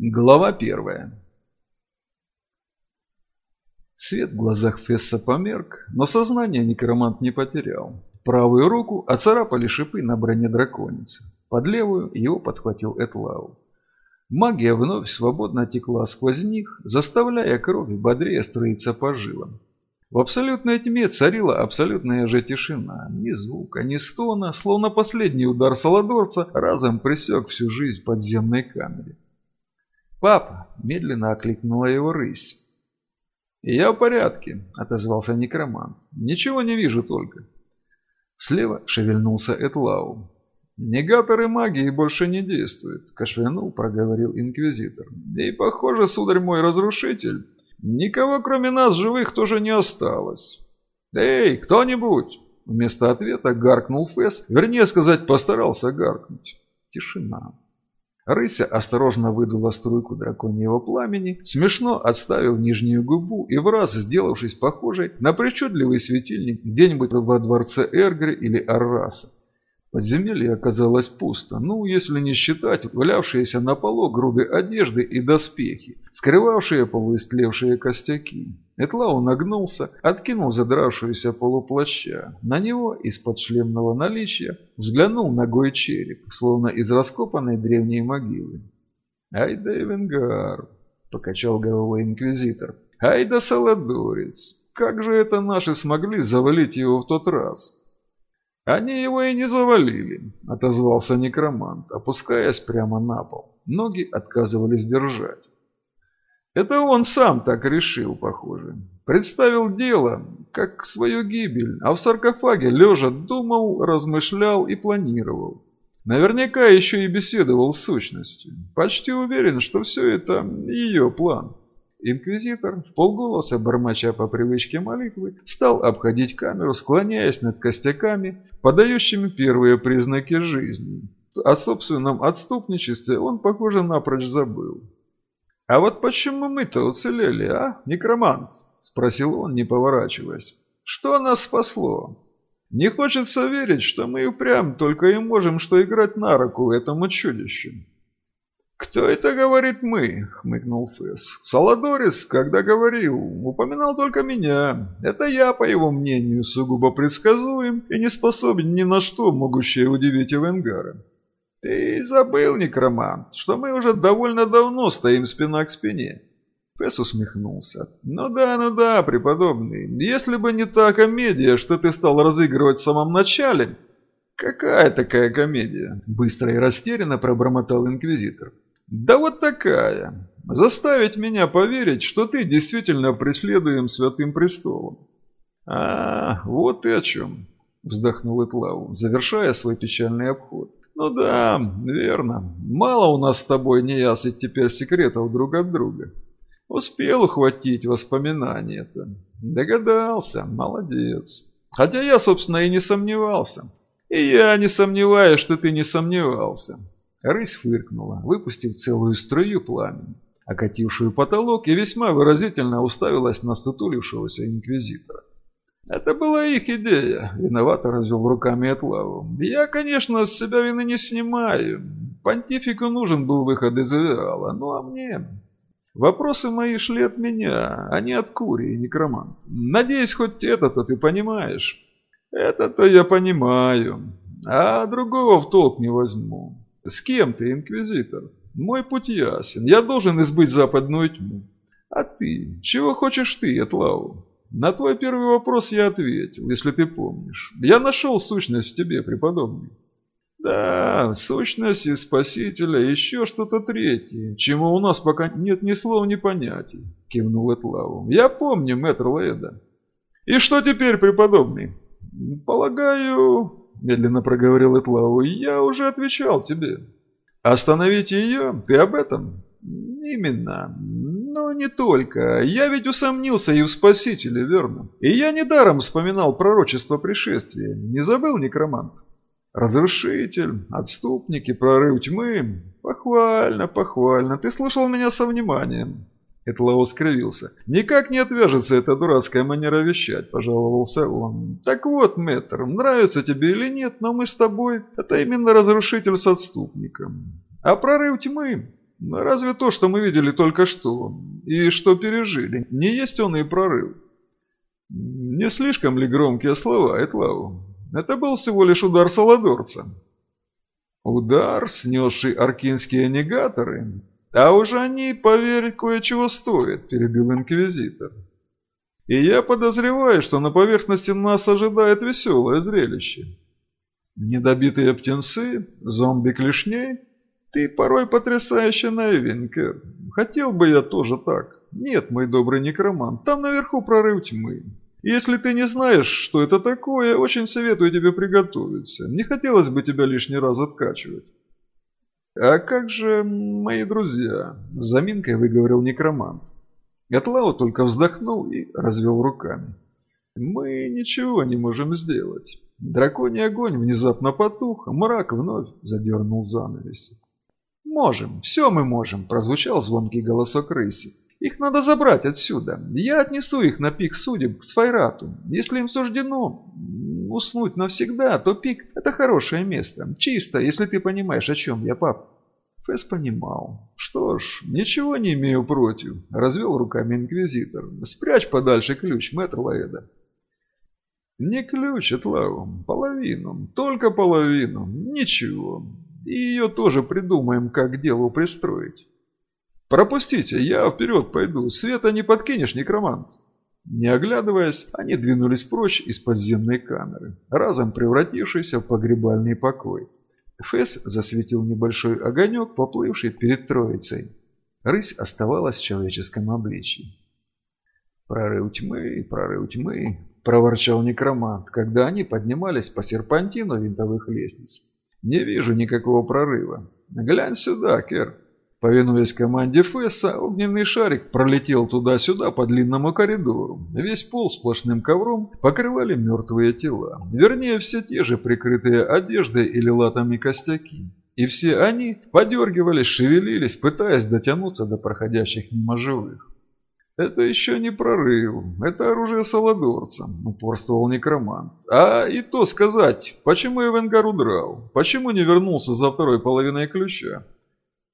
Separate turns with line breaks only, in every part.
Глава первая. Свет в глазах Фесса померк, но сознание некромант не потерял. Правую руку оцарапали шипы на броне драконицы. Под левую его подхватил Этлау. Магия вновь свободно текла сквозь них, заставляя кровь бодрее струиться по жилам. В абсолютной тьме царила абсолютная же тишина. Ни звука, ни стона, словно последний удар Саладорца разом пресек всю жизнь в подземной камере. «Папа!» – медленно окликнула его рысь. «Я в порядке», – отозвался некромант. «Ничего не вижу только». Слева шевельнулся Этлау. «Негаторы магии больше не действуют», – кашлянул, проговорил инквизитор. «И, похоже, сударь мой разрушитель, никого кроме нас живых тоже не осталось. Эй, кто-нибудь!» Вместо ответа гаркнул Фэс, вернее сказать, постарался гаркнуть. Тишина. Рыся осторожно выдула струйку драконьего пламени, смешно отставил нижнюю губу и в раз сделавшись похожей на причудливый светильник где-нибудь во дворце Эргри или Арраса. Подземелье оказалось пусто, ну, если не считать валявшиеся на полу груды одежды и доспехи, скрывавшие полуистлевшие костяки. Этлау нагнулся, откинул задравшуюся полуплаща. На него из-под шлемного наличия взглянул ногой череп, словно из раскопанной древней могилы. «Ай да Эвенгар!» – покачал головой инквизитор. «Ай да Саладорец! Как же это наши смогли завалить его в тот раз?» «Они его и не завалили», — отозвался некромант, опускаясь прямо на пол. Ноги отказывались держать. Это он сам так решил, похоже. Представил дело, как свою гибель, а в саркофаге лежа думал, размышлял и планировал. Наверняка еще и беседовал с сущностью. Почти уверен, что все это ее план. Инквизитор, в полголоса бормоча по привычке молитвы, стал обходить камеру, склоняясь над костяками, подающими первые признаки жизни. О собственном отступничестве он, похоже, напрочь забыл. «А вот почему мы-то уцелели, а, некромант?» – спросил он, не поворачиваясь. «Что нас спасло? Не хочется верить, что мы упрям только и можем что играть на руку этому чудищу. «Кто это говорит мы?» — хмыкнул Фэс. «Саладорис, когда говорил, упоминал только меня. Это я, по его мнению, сугубо предсказуем и не способен ни на что, могущее удивить Эвенгара. Ты забыл, некромант, что мы уже довольно давно стоим спина к спине». Фэс усмехнулся. «Ну да, ну да, преподобный, если бы не та комедия, что ты стал разыгрывать в самом начале...» «Какая такая комедия?» – быстро и растерянно пробормотал инквизитор. Да вот такая. Заставить меня поверить, что ты действительно преследуем святым престолом. А, вот и о чем, вздохнул Этлау, завершая свой печальный обход. Ну да, верно. Мало у нас с тобой неясыть теперь секретов друг от друга. Успел ухватить воспоминания-то. Догадался, молодец. Хотя я, собственно, и не сомневался. И я не сомневаюсь, что ты не сомневался. Рысь фыркнула, выпустив целую струю пламени, окатившую потолок и весьма выразительно уставилась на сутулившегося инквизитора. «Это была их идея», — виновато развел руками Этлаву. «Я, конечно, с себя вины не снимаю. Понтифику нужен был выход из Авиала, ну а мне...» Вопросы мои шли от меня, а не от Курии, некромант. Надеюсь, хоть это-то ты понимаешь. Это-то я понимаю, а другого в толк не возьму. С кем ты, инквизитор? Мой путь ясен. Я должен избыть западную тьму. А ты? Чего хочешь ты, Этлау? На твой первый вопрос я ответил, если ты помнишь. Я нашел сущность в тебе, преподобный. Да, сущность и спасителя, еще что-то третье, чему у нас пока нет ни слов, ни понятий, кивнул Этлау. Я помню, мэтр Леда. И что теперь, преподобный? Полагаю, медленно проговорил Этлау, я уже отвечал тебе. Остановить ее? Ты об этом? Именно. Но не только. Я ведь усомнился и в Спасителе, верно? И я недаром вспоминал пророчество пришествия. Не забыл, некромант? Разрушитель, отступники, прорыв тьмы. Похвально, похвально. Ты слушал меня со вниманием. Этлау скривился. «Никак не отвяжется эта дурацкая манера вещать», – пожаловался он. «Так вот, мэтр, нравится тебе или нет, но мы с тобой – это именно разрушитель с отступником. А прорыв тьмы Разве то, что мы видели только что, и что пережили, не есть он и прорыв? Не слишком ли громкие слова, Этлау? Это был всего лишь удар Саладорца. Удар, снесший аркинские негаторы? А уже они, поверь, кое-чего стоят, перебил инквизитор. И я подозреваю, что на поверхности нас ожидает веселое зрелище. Недобитые птенцы, зомби клешней? Ты порой потрясающе наивен, Кэр. Хотел бы я тоже так. Нет, мой добрый некромант, там наверху прорыв тьмы. Если ты не знаешь, что это такое, очень советую тебе приготовиться. Не хотелось бы тебя лишний раз откачивать. А как же мои друзья? Заминкой выговорил некромант. Гатлау только вздохнул и развел руками. Мы ничего не можем сделать. Драконий огонь внезапно потух, мрак вновь задернул занавеси. «Можем, все мы можем», – прозвучал звонкий голосок рыси. «Их надо забрать отсюда. Я отнесу их на пик судеб к Сфайрату. Если им суждено уснуть навсегда, то пик – это хорошее место. Чисто, если ты понимаешь, о чем я, пап». Фэс понимал. «Что ж, ничего не имею против», – развел руками инквизитор. «Спрячь подальше ключ, мэтр Лаэда». «Не ключ, Этлау, половину, только половину, ничего. И ее тоже придумаем, как делу пристроить». «Пропустите, я вперед пойду, света не подкинешь, некромант». Не оглядываясь, они двинулись прочь из подземной камеры, разом превратившейся в погребальный покой. Фэс засветил небольшой огонек, поплывший перед троицей. Рысь оставалась в человеческом обличии. «Прорыв тьмы, прорыв тьмы», – проворчал некромант, когда они поднимались по серпантину винтовых лестниц. «Не вижу никакого прорыва. Глянь сюда, Кер». Повинуясь команде Фесса, огненный шарик пролетел туда-сюда по длинному коридору. Весь пол сплошным ковром покрывали мертвые тела. Вернее, все те же прикрытые одеждой или латами костяки. И все они подергивались, шевелились, пытаясь дотянуться до проходящих мимо живых. «Это еще не прорыв, это оружие Саладорца», – упорствовал некромант. «А и то сказать, почему Эвенгар удрал? Почему не вернулся за второй половиной ключа?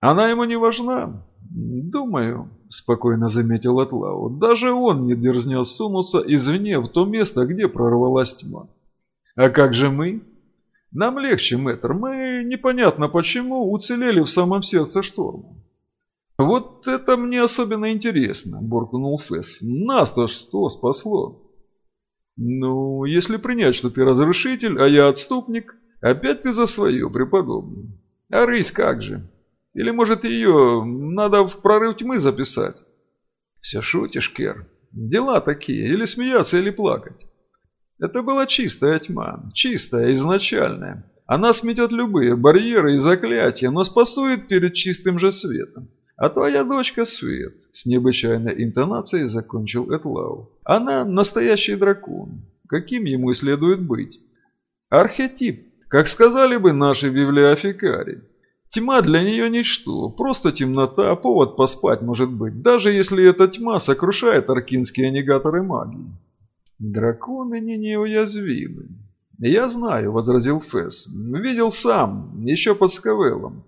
Она ему не важна? Думаю, спокойно заметил Атлау. Даже он не дерзнет сунуться извне в то место, где прорвалась тьма. А как же мы? Нам легче, мэтр. Мы, непонятно почему, уцелели в самом сердце шторма. Вот это мне особенно интересно, буркнул Фесс. Нас-то что спасло? Ну, если принять, что ты разрушитель, а я отступник, опять ты за свое, преподобный. А рысь как же? Или, может, ее надо в прорыв тьмы записать? Все шутишь, Кер. Дела такие. Или смеяться, или плакать. Это была чистая тьма. Чистая, изначальная. Она сметет любые барьеры и заклятия, но спасует перед чистым же светом. А твоя дочка Свет, с необычайной интонацией закончил Этлау. Она настоящий дракон. Каким ему и следует быть? Архетип, как сказали бы наши библиофикари. Тьма для нее ничто, просто темнота, повод поспать может быть, даже если эта тьма сокрушает аркинские негаторы магии. Драконы не неуязвимы. Я знаю, возразил Фесс. Видел сам, еще под Скавеллом.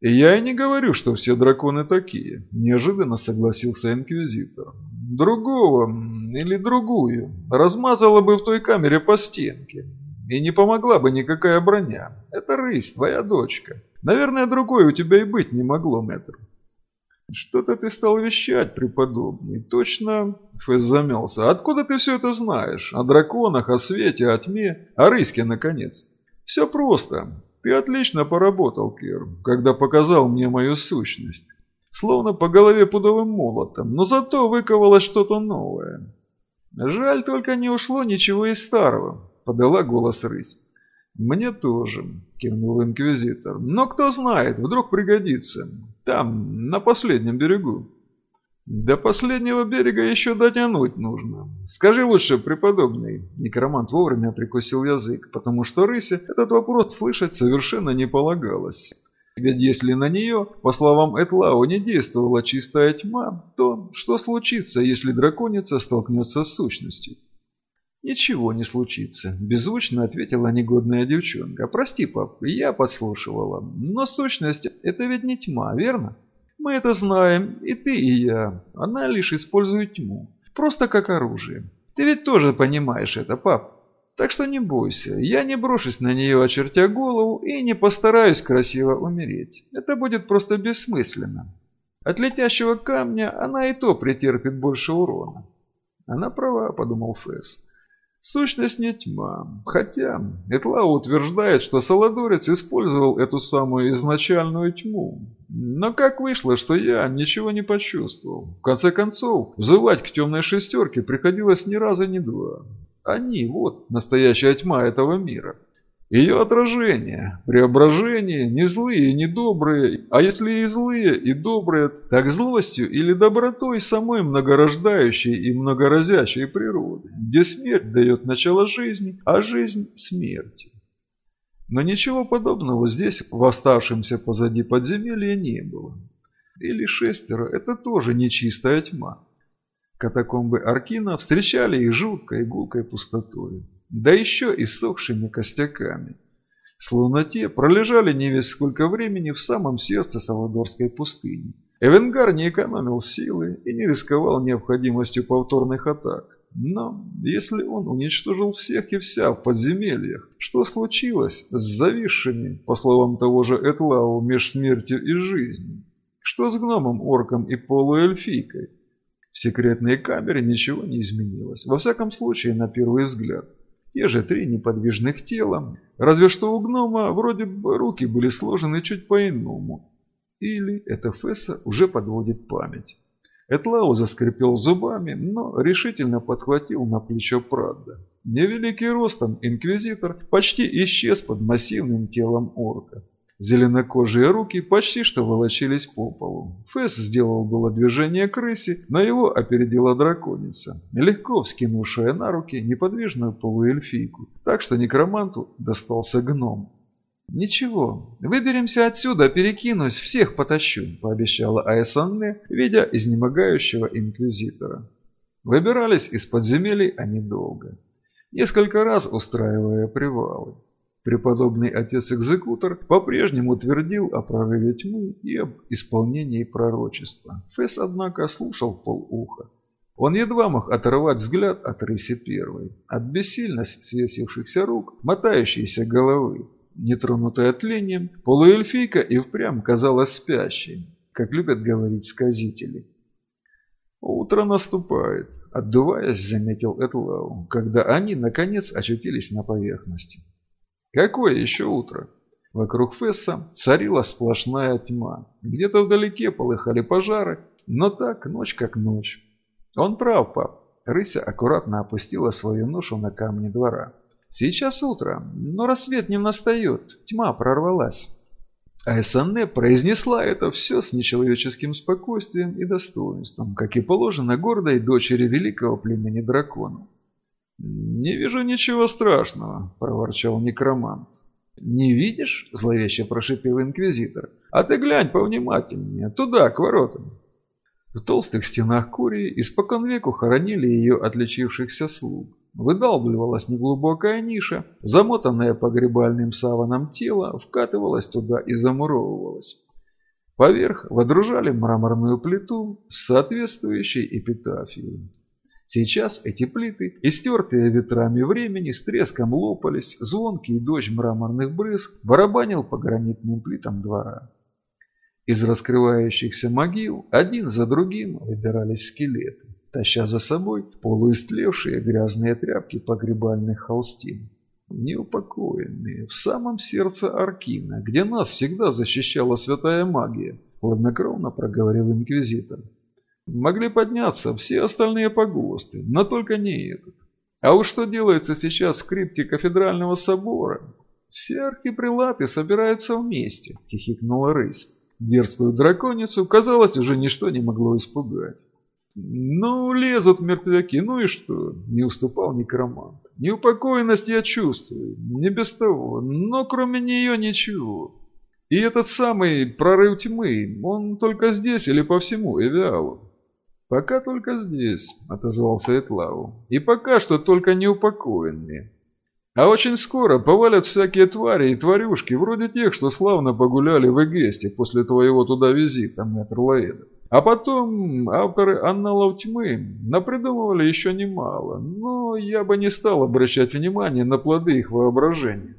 Я и не говорю, что все драконы такие, неожиданно согласился Инквизитор. Другого или другую размазала бы в той камере по стенке. И не помогла бы никакая броня. Это рысь, твоя дочка. Наверное, другой у тебя и быть не могло, мэтр. Что-то ты стал вещать, преподобный. Точно, Фэс замялся. Откуда ты все это знаешь? О драконах, о свете, о тьме, о рыске, наконец. Все просто. Ты отлично поработал, Кир, когда показал мне мою сущность. Словно по голове пудовым молотом, но зато выковалось что-то новое. Жаль, только не ушло ничего из старого, подала голос рысь. «Мне тоже», – кивнул инквизитор. «Но кто знает, вдруг пригодится. Там, на последнем берегу». «До последнего берега еще дотянуть нужно. Скажи лучше, преподобный». Некромант вовремя прикусил язык, потому что рысе этот вопрос слышать совершенно не полагалось. Ведь если на нее, по словам Этлау, не действовала чистая тьма, то что случится, если драконица столкнется с сущностью? «Ничего не случится», – беззвучно ответила негодная девчонка. «Прости, пап, я подслушивала. Но сущность – это ведь не тьма, верно?» Мы это знаем, и ты, и я. Она лишь использует тьму. Просто как оружие. Ты ведь тоже понимаешь это, пап. Так что не бойся, я не брошусь на нее, очертя голову, и не постараюсь красиво умереть. Это будет просто бессмысленно. От летящего камня она и то претерпит больше урона. Она права, подумал Фэс. Сущность не тьма. Хотя Этлау утверждает, что Саладорец использовал эту самую изначальную тьму. Но как вышло, что я ничего не почувствовал? В конце концов, взывать к темной шестерке приходилось ни раза, ни два. Они, вот, настоящая тьма этого мира. Ее отражение, преображение, не злые, не добрые, а если и злые, и добрые, так злостью или добротой самой многорождающей и многоразящей природы, где смерть дает начало жизни, а жизнь – смерти. Но ничего подобного здесь, в оставшемся позади подземелья, не было. Или шестеро – это тоже нечистая тьма. Катакомбы Аркина встречали их жуткой гулкой пустотой да еще и сохшими костяками. Словно те пролежали не весь сколько времени в самом сердце Салвадорской пустыни. Эвенгар не экономил силы и не рисковал необходимостью повторных атак. Но если он уничтожил всех и вся в подземельях, что случилось с зависшими, по словам того же Этлау, меж смертью и жизнью? Что с гномом, орком и полуэльфийкой? В секретной камере ничего не изменилось, во всяком случае на первый взгляд. Те же три неподвижных тела, разве что у гнома вроде бы руки были сложены чуть по-иному. Или это Фесса уже подводит память. Этлау заскрипел зубами, но решительно подхватил на плечо Прадда. Невеликий ростом инквизитор почти исчез под массивным телом орка. Зеленокожие руки почти что волочились по полу. Фэс сделал было движение крысе, но его опередила драконица, легко вскинувшая на руки неподвижную полуэльфийку, так что некроманту достался гном. «Ничего, выберемся отсюда, перекинусь, всех потащу», – пообещала Аэсанне, видя изнемогающего инквизитора. Выбирались из подземелий они долго, несколько раз устраивая привалы. Преподобный отец-экзекутор по-прежнему твердил о прорыве тьмы и об исполнении пророчества. Фесс, однако, слушал полуха. Он едва мог оторвать взгляд от рыси первой, от бессильно свесившихся рук, мотающейся головы. Нетронутая тлением, полуэльфийка и впрямь казалась спящей, как любят говорить сказители. «Утро наступает», — отдуваясь, заметил Этлау, когда они, наконец, очутились на поверхности. Какое еще утро? Вокруг Фесса царила сплошная тьма. Где-то вдалеке полыхали пожары, но так ночь как ночь. Он прав, пап. Рыся аккуратно опустила свою ношу на камни двора. Сейчас утро, но рассвет не настает, тьма прорвалась. А Эссанне произнесла это все с нечеловеческим спокойствием и достоинством, как и положено гордой дочери великого племени дракона. «Не вижу ничего страшного», – проворчал некромант. «Не видишь?» – зловеще прошипел инквизитор. «А ты глянь повнимательнее, туда, к воротам». В толстых стенах Курии испокон веку хоронили ее отличившихся слуг. Выдалбливалась неглубокая ниша, замотанная погребальным саваном тело вкатывалась туда и замуровывалась. Поверх водружали мраморную плиту с соответствующей эпитафией. Сейчас эти плиты, истертые ветрами времени, с треском лопались, звонкий дождь мраморных брызг барабанил по гранитным плитам двора. Из раскрывающихся могил один за другим выбирались скелеты, таща за собой полуистлевшие грязные тряпки погребальных холстин. Неупокоенные, в самом сердце Аркина, где нас всегда защищала святая магия, хладнокровно проговорил инквизитор. Могли подняться все остальные погосты, но только не этот. А уж что делается сейчас в крипте кафедрального собора? Все архипрелаты собираются вместе, хихикнула рысь. Дерзкую драконицу, казалось, уже ничто не могло испугать. «Ну, лезут мертвяки, ну и что?» – не уступал некромант. «Неупокоенность я чувствую, не без того, но кроме нее ничего. И этот самый прорыв тьмы, он только здесь или по всему Эвиалу?» «Пока только здесь», — отозвался Этлау. «И пока что только неупокоенные». А очень скоро повалят всякие твари и тварюшки, вроде тех, что славно погуляли в Эгесте после твоего туда визита, мэтр Лаэда. А потом авторы «Анналов тьмы» напридумывали еще немало, но я бы не стал обращать внимание на плоды их воображения.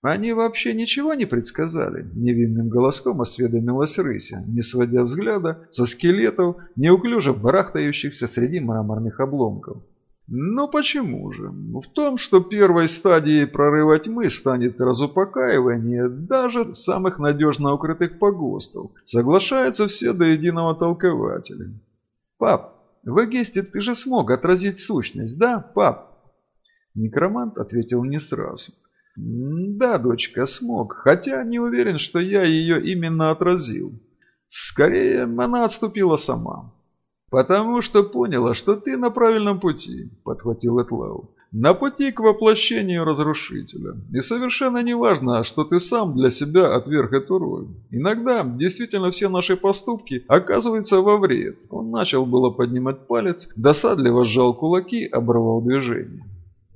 «Они вообще ничего не предсказали?» – невинным голоском осведомилась Рыся, не сводя взгляда со скелетов, неуклюже барахтающихся среди мраморных обломков. Но почему же? В том, что первой стадией прорыва тьмы станет разупокаивание даже самых надежно укрытых погостов, соглашаются все до единого толкователя. Пап, в Эгесте ты же смог отразить сущность, да, пап? Некромант ответил не сразу. Да, дочка, смог, хотя не уверен, что я ее именно отразил. Скорее, она отступила сама. «Потому что поняла, что ты на правильном пути», – подхватил Этлау. «На пути к воплощению разрушителя. И совершенно не важно, что ты сам для себя отверг эту роль. Иногда действительно все наши поступки оказываются во вред». Он начал было поднимать палец, досадливо сжал кулаки, оборвал движение.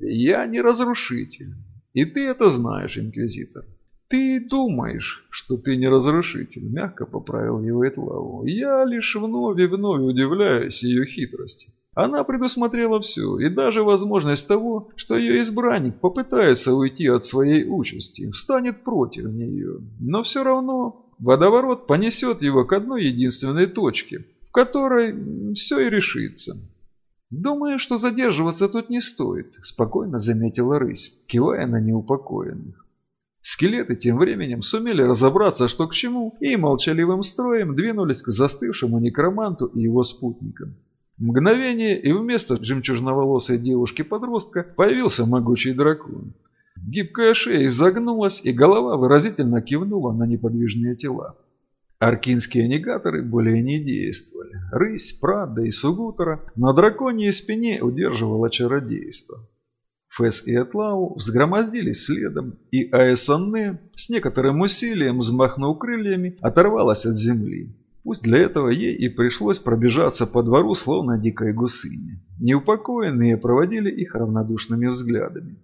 «Я не разрушитель. И ты это знаешь, Инквизитор. «Ты думаешь, что ты не разрушитель», – мягко поправил его Этлаву. «Я лишь вновь и вновь удивляюсь ее хитрости. Она предусмотрела все, и даже возможность того, что ее избранник попытается уйти от своей участи, встанет против нее. Но все равно водоворот понесет его к одной единственной точке, в которой все и решится». «Думаю, что задерживаться тут не стоит», – спокойно заметила рысь, кивая на неупокоенных. Скелеты тем временем сумели разобраться, что к чему, и молчаливым строем двинулись к застывшему некроманту и его спутникам. Мгновение, и вместо жемчужноволосой девушки-подростка появился могучий дракон. Гибкая шея изогнулась, и голова выразительно кивнула на неподвижные тела. Аркинские негаторы более не действовали. Рысь, Прадда и Сугутера на драконьей спине удерживала чародейство. Фэс и Этлау взгромоздились следом, и Аэсанне с некоторым усилием, взмахнув крыльями, оторвалась от земли. Пусть для этого ей и пришлось пробежаться по двору, словно дикой гусыне. Неупокоенные проводили их равнодушными взглядами.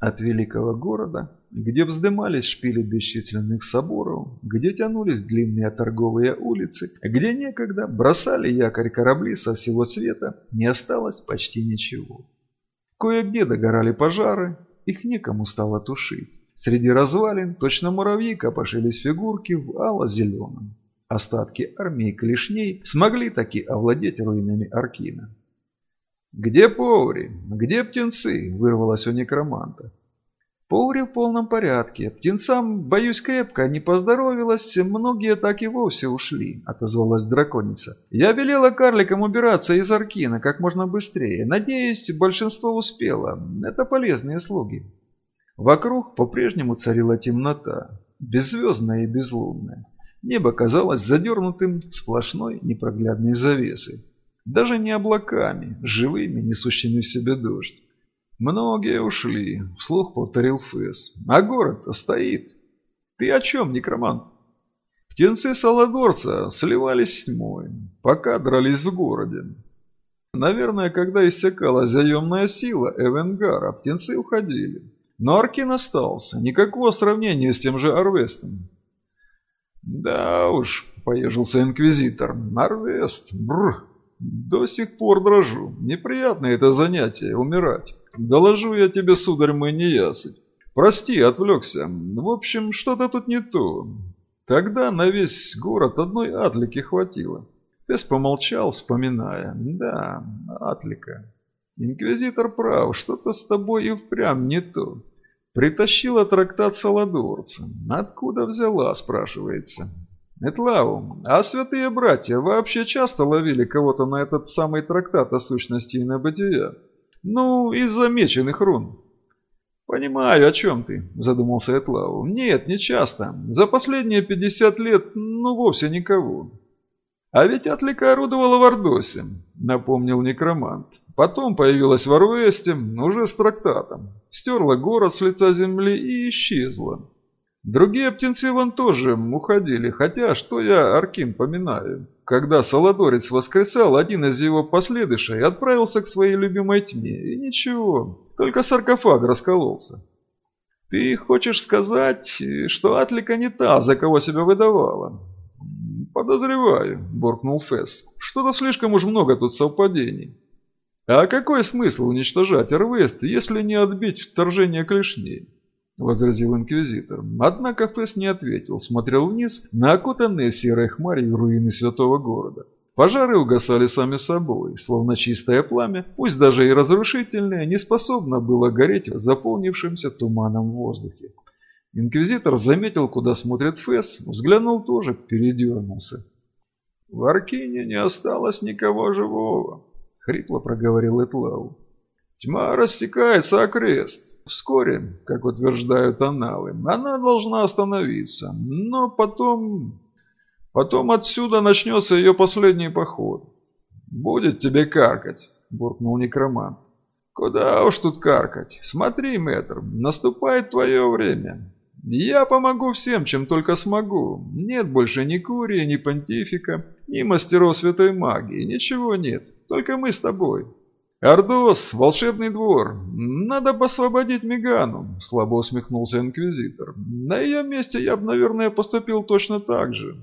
От великого города, где вздымались шпили бесчисленных соборов, где тянулись длинные торговые улицы, где некогда бросали якорь корабли со всего света, не осталось почти ничего. Кое-где догорали пожары, их некому стало тушить. Среди развалин точно муравьи копошились фигурки в ало-зеленом. Остатки армии клешней смогли таки овладеть руинами Аркина. «Где повари? Где птенцы?» – вырвалось у некроманта. Повари в полном порядке. Птенцам, боюсь, крепко не поздоровилось, многие так и вовсе ушли, отозвалась драконица. Я велела карликам убираться из Аркина как можно быстрее. Надеюсь, большинство успело. Это полезные слуги. Вокруг по-прежнему царила темнота, беззвездная и безлунная. Небо казалось задернутым сплошной непроглядной завесой. Даже не облаками, живыми, несущими в себе дождь. «Многие ушли», — вслух повторил Фэс. «А город-то стоит». «Ты о чем, некромант?» Птенцы Саладорца сливались с тьмой, пока дрались в городе. Наверное, когда иссякала заемная сила Эвенгара, птенцы уходили. Но Аркин остался, никакого сравнения с тем же Арвестом. «Да уж», — поежился Инквизитор, — «Арвест, бррр, до сих пор дрожу. Неприятное это занятие, умирать. Доложу я тебе, сударь мой, неясыть. Прости, отвлекся. В общем, что-то тут не то. Тогда на весь город одной атлики хватило. Тесс помолчал, вспоминая. Да, атлика. Инквизитор прав, что-то с тобой и впрямь не то. Притащила трактат Саладорца. Откуда взяла, спрашивается. Этлау, а святые братья вообще часто ловили кого-то на этот самый трактат о сущности и на бытия? Ну, из замеченных рун. «Понимаю, о чем ты», – задумался Этлау. «Нет, не часто. За последние 50 лет, ну, вовсе никого». «А ведь Атлика орудовала в Ордосе», – напомнил некромант. «Потом появилась в Орвесте, уже с трактатом. Стерла город с лица земли и исчезла. Другие птенцы вон тоже уходили, хотя что я Аркин поминаю. Когда Саладорец воскресал, один из его последующей отправился к своей любимой тьме. И ничего, только саркофаг раскололся. Ты хочешь сказать, что Атлика не та, за кого себя выдавала? Подозреваю, буркнул Фесс. Что-то слишком уж много тут совпадений. А какой смысл уничтожать Эрвест, если не отбить вторжение клешней? Возразил инквизитор. Однако Фесс не ответил, смотрел вниз на окутанные серой хмарью руины святого города. Пожары угасали сами собой, словно чистое пламя, пусть даже и разрушительное, не способно было гореть в заполнившемся туманом воздухе. Инквизитор заметил, куда смотрит Фесс, взглянул тоже, передернулся. «В Аркине не осталось никого живого», — хрипло проговорил Этлау. «Тьма растекается окрест. Вскоре, как утверждают аналы, она должна остановиться, но потом Потом отсюда начнется ее последний поход. «Будет тебе каркать», – буркнул некромант. «Куда уж тут каркать? Смотри, мэтр, наступает твое время. Я помогу всем, чем только смогу. Нет больше ни Курии, ни Понтифика, ни мастеров святой магии, ничего нет. Только мы с тобой». «Ордос, волшебный двор, надо освободить Мегану», – слабо усмехнулся Инквизитор. «На ее месте я бы, наверное, поступил точно так же.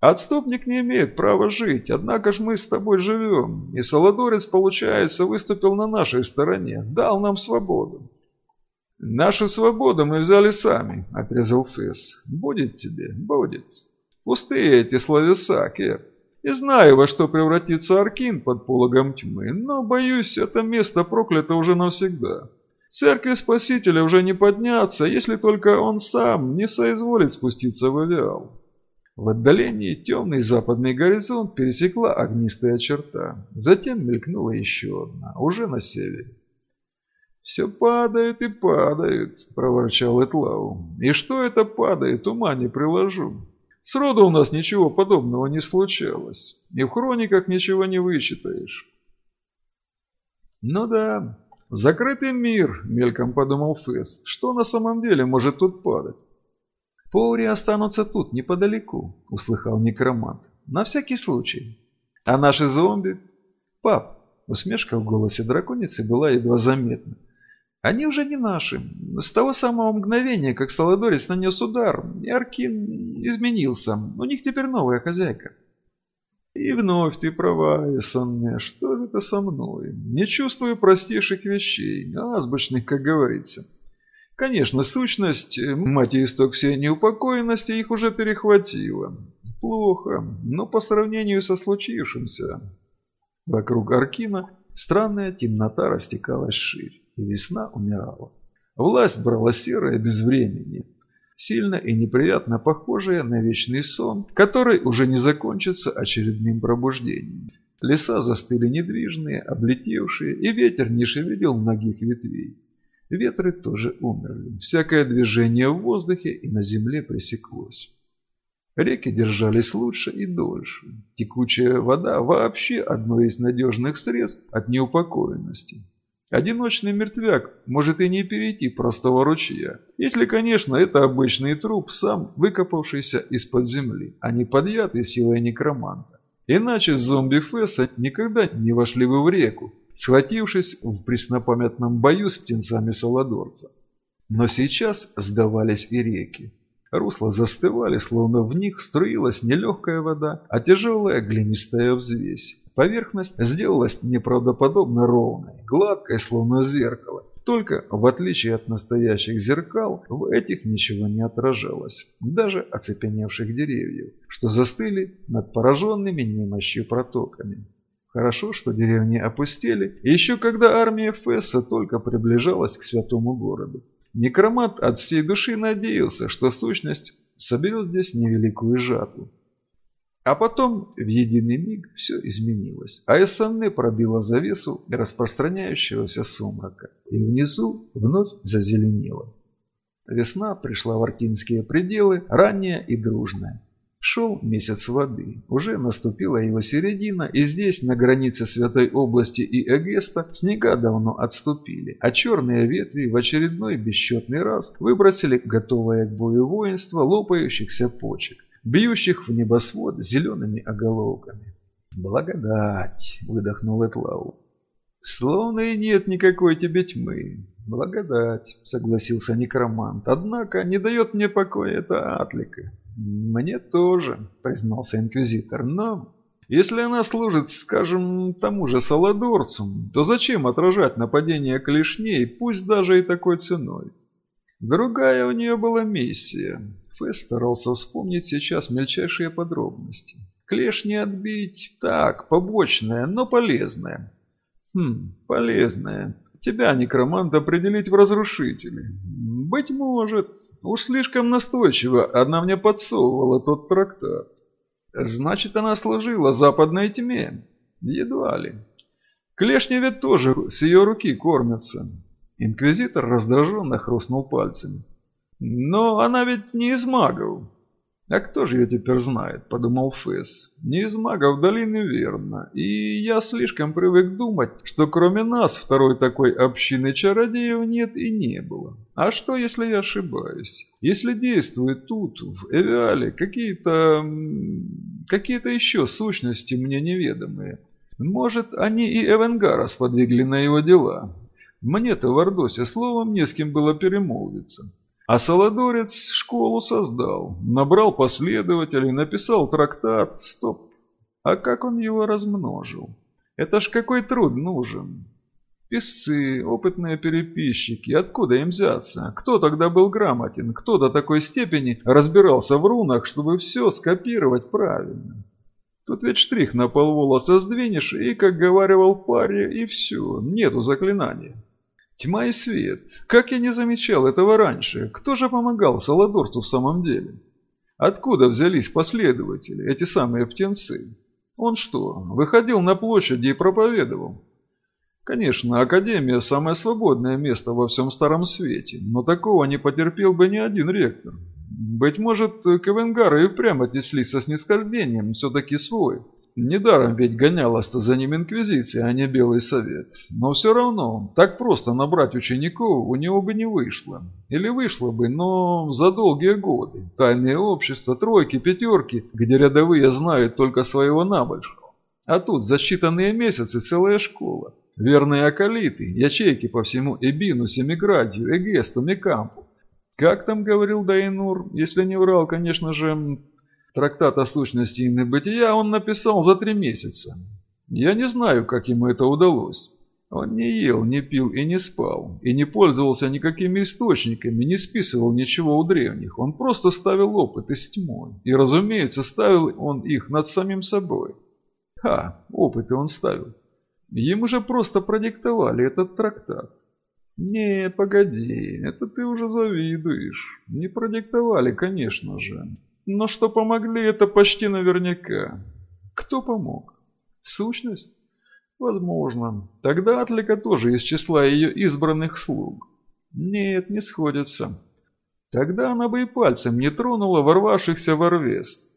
Отступник не имеет права жить, однако ж мы с тобой живем, и Солодорец, получается, выступил на нашей стороне, дал нам свободу. Нашу свободу мы взяли сами, отрезал Фесс. Будет тебе, будет. Пустые эти словеса, Кеп. И знаю, во что превратится Аркин под пологом тьмы, но, боюсь, это место проклято уже навсегда. Церкви Спасителя уже не подняться, если только он сам не соизволит спуститься в Авиал. В отдалении темный западный горизонт пересекла огнистая черта. Затем мелькнула еще одна, уже на севере. «Все падают и падают», – проворчал Этлау. «И что это падает, ума не приложу. Сроду у нас ничего подобного не случалось, и в хрониках ничего не вычитаешь». «Ну да, закрытый мир», – мельком подумал Фесс. «Что на самом деле может тут падать?» «Поури останутся тут, неподалеку», – услыхал некромант. «На всякий случай. А наши зомби...» «Пап», – усмешка в голосе драконицы была едва заметна. «Они уже не наши. С того самого мгновения, как Саладорец нанес удар, Аркин изменился. У них теперь новая хозяйка». «И вновь ты права, Эссанне. Что же это со мной? Не чувствую простейших вещей, азбучных, как говорится». Конечно, сущность, мать и исток всей неупокоенности их уже перехватила. Плохо, но по сравнению со случившимся. Вокруг Аркина странная темнота растекалась ширь, и весна умирала. Власть брала серое безвремени, сильно и неприятно похожее на вечный сон, который уже не закончится очередным пробуждением. Леса застыли недвижные, облетевшие, и ветер не шевелил многих ветвей. Ветры тоже умерли. Всякое движение в воздухе и на земле пресеклось. Реки держались лучше и дольше. Текучая вода вообще одно из надежных средств от неупокоенности. Одиночный мертвяк может и не перейти простого ручья, если, конечно, это обычный труп, сам выкопавшийся из-под земли, а не подъятый силой некроманта. Иначе зомби Фесса никогда не вошли бы в реку, схватившись в преснопамятном бою с птенцами Саладорца. Но сейчас сдавались и реки. Русла застывали, словно в них струилась не легкая вода, а тяжелая глинистая взвесь. Поверхность сделалась неправдоподобно ровной, гладкой, словно зеркало. Только, в отличие от настоящих зеркал, в этих ничего не отражалось, даже оцепеневших деревьев, что застыли над пораженными немощью протоками. Хорошо, что деревни опустели, еще когда армия Фесса только приближалась к святому городу. Некромат от всей души надеялся, что сущность соберет здесь невеликую жатву. А потом в единый миг все изменилось, а Эссанне пробила завесу распространяющегося сумрака, и внизу вновь зазеленело. Весна пришла в аркинские пределы, ранняя и дружная. Шел месяц воды. Уже наступила его середина, и здесь, на границе Святой области и Эгеста, снега давно отступили, а черные ветви в очередной бесчетный раз выбросили готовое к бою воинство лопающихся почек, бьющих в небосвод зелеными оголовками. «Благодать!» – выдохнул Этлау. «Словно и нет никакой тебе тьмы. Благодать!» – согласился некромант. «Однако не дает мне покоя эта Атлика. «Мне тоже», — признался инквизитор, — «но если она служит, скажем, тому же Саладорцу, то зачем отражать нападение клешней, пусть даже и такой ценой? Другая у нее была миссия. Фэс старался вспомнить сейчас мельчайшие подробности. Клешни отбить, так, побочное, но полезное. Хм, полезное. Тебя, некромант, определить в разрушители. Быть может. Уж слишком настойчиво она мне подсовывала тот трактат. Значит, она служила западной тьме. Едва ли. Клешни ведь тоже с ее руки кормятся. Инквизитор раздраженно хрустнул пальцами. Но она ведь не из магов. «А кто же ее теперь знает?» – подумал Фэс. «Не из магов долины верно, и я слишком привык думать, что кроме нас второй такой общины чародеев нет и не было. А что, если я ошибаюсь? Если действуют тут, в Эвиале, какие-то... какие-то еще сущности мне неведомые? Может, они и Эвенгара сподвигли на его дела? Мне-то в Ордосе словом не с кем было перемолвиться». А Солодорец школу создал, набрал последователей, написал трактат. Стоп. А как он его размножил? Это ж какой труд нужен? Песцы, опытные переписчики, откуда им взяться? Кто тогда был грамотен? Кто до такой степени разбирался в рунах, чтобы все скопировать правильно? Тут ведь штрих на полволоса сдвинешь, и, как говаривал паре, и все, нету заклинания. Тьма и свет. Как я не замечал этого раньше? Кто же помогал Саладорцу в самом деле? Откуда взялись последователи, эти самые птенцы? Он что, выходил на площади и проповедовал? Конечно, Академия – самое свободное место во всем Старом Свете, но такого не потерпел бы ни один ректор. Быть может, Кевенгары и впрямь отнеслись со снисхождением, все-таки свой – Недаром ведь гонялась-то за ним Инквизиция, а не Белый Совет. Но все равно, так просто набрать учеников у него бы не вышло. Или вышло бы, но за долгие годы. Тайные общества, тройки, пятерки, где рядовые знают только своего набольшего. А тут за считанные месяцы целая школа. Верные акалиты, ячейки по всему Эбину, Семиградию, Эгесту, Мекампу. Как там говорил Дайнур, если не врал, конечно же, Трактат о сущности и небытия он написал за три месяца. Я не знаю, как ему это удалось. Он не ел, не пил и не спал, и не пользовался никакими источниками, не списывал ничего у древних. Он просто ставил опыты с тьмой. И, разумеется, ставил он их над самим собой. Ха, опыты он ставил. Ему же просто продиктовали этот трактат. «Не, погоди, это ты уже завидуешь. Не продиктовали, конечно же. Но что помогли, это почти наверняка. Кто помог? Сущность? Возможно. Тогда Атлика тоже из числа ее избранных слуг. Нет, не сходится. Тогда она бы и пальцем не тронула ворвавшихся в Орвест.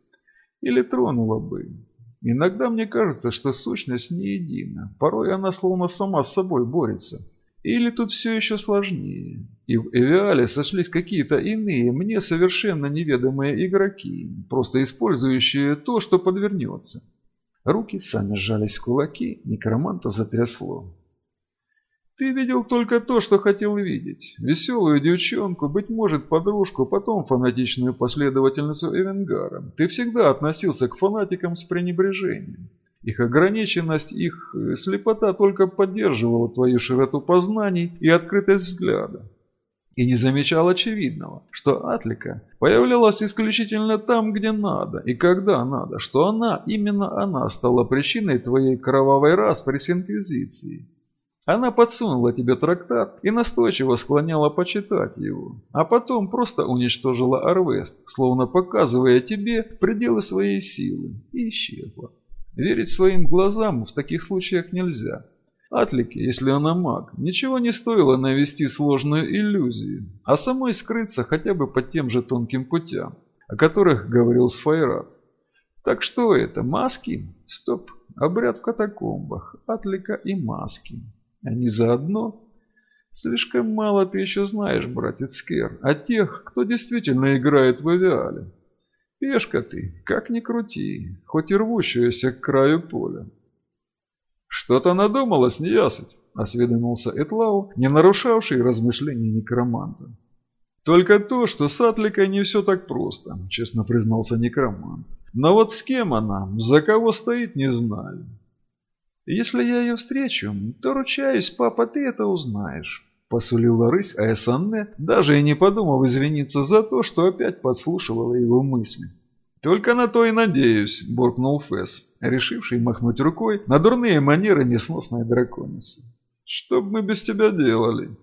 Или тронула бы. Иногда мне кажется, что сущность не едина. Порой она словно сама с собой борется. Или тут все еще сложнее. И в Эвиале сошлись какие-то иные, мне совершенно неведомые игроки, просто использующие то, что подвернется. Руки сами сжались в кулаки, некроманта затрясло. Ты видел только то, что хотел видеть. Веселую девчонку, быть может, подружку, потом фанатичную последовательницу Эвенгара. Ты всегда относился к фанатикам с пренебрежением. Их ограниченность, их э, слепота только поддерживала твою широту познаний и открытость взгляда. И не замечал очевидного, что Атлика появлялась исключительно там, где надо и когда надо, что она, именно она, стала причиной твоей кровавой распри с Инквизицией. Она подсунула тебе трактат и настойчиво склоняла почитать его, а потом просто уничтожила Арвест, словно показывая тебе пределы своей силы, и исчезла. Верить своим глазам в таких случаях нельзя. Атлике, если она маг, ничего не стоило навести сложную иллюзию, а самой скрыться хотя бы по тем же тонким путям, о которых говорил Сфайрат. Так что это, маски? Стоп, обряд в катакомбах, Атлика и маски. Они заодно? Слишком мало ты еще знаешь, братец Кер, о тех, кто действительно играет в авиале. Пешка ты, как ни крути, хоть и рвущаяся к краю поля. Что-то надумалось, неясыть, осведомился Этлау, не нарушавший размышлений некроманта. Только то, что с Атликой не все так просто, честно признался некромант. Но вот с кем она, за кого стоит, не знаю. Если я ее встречу, то, ручаюсь, папа, ты это узнаешь. Посулила рысь Аэсанне, даже и не подумав извиниться за то, что опять подслушивала его мысли. «Только на то и надеюсь», – буркнул Фэс, решивший махнуть рукой на дурные манеры несносной драконицы. «Что бы мы без тебя делали?»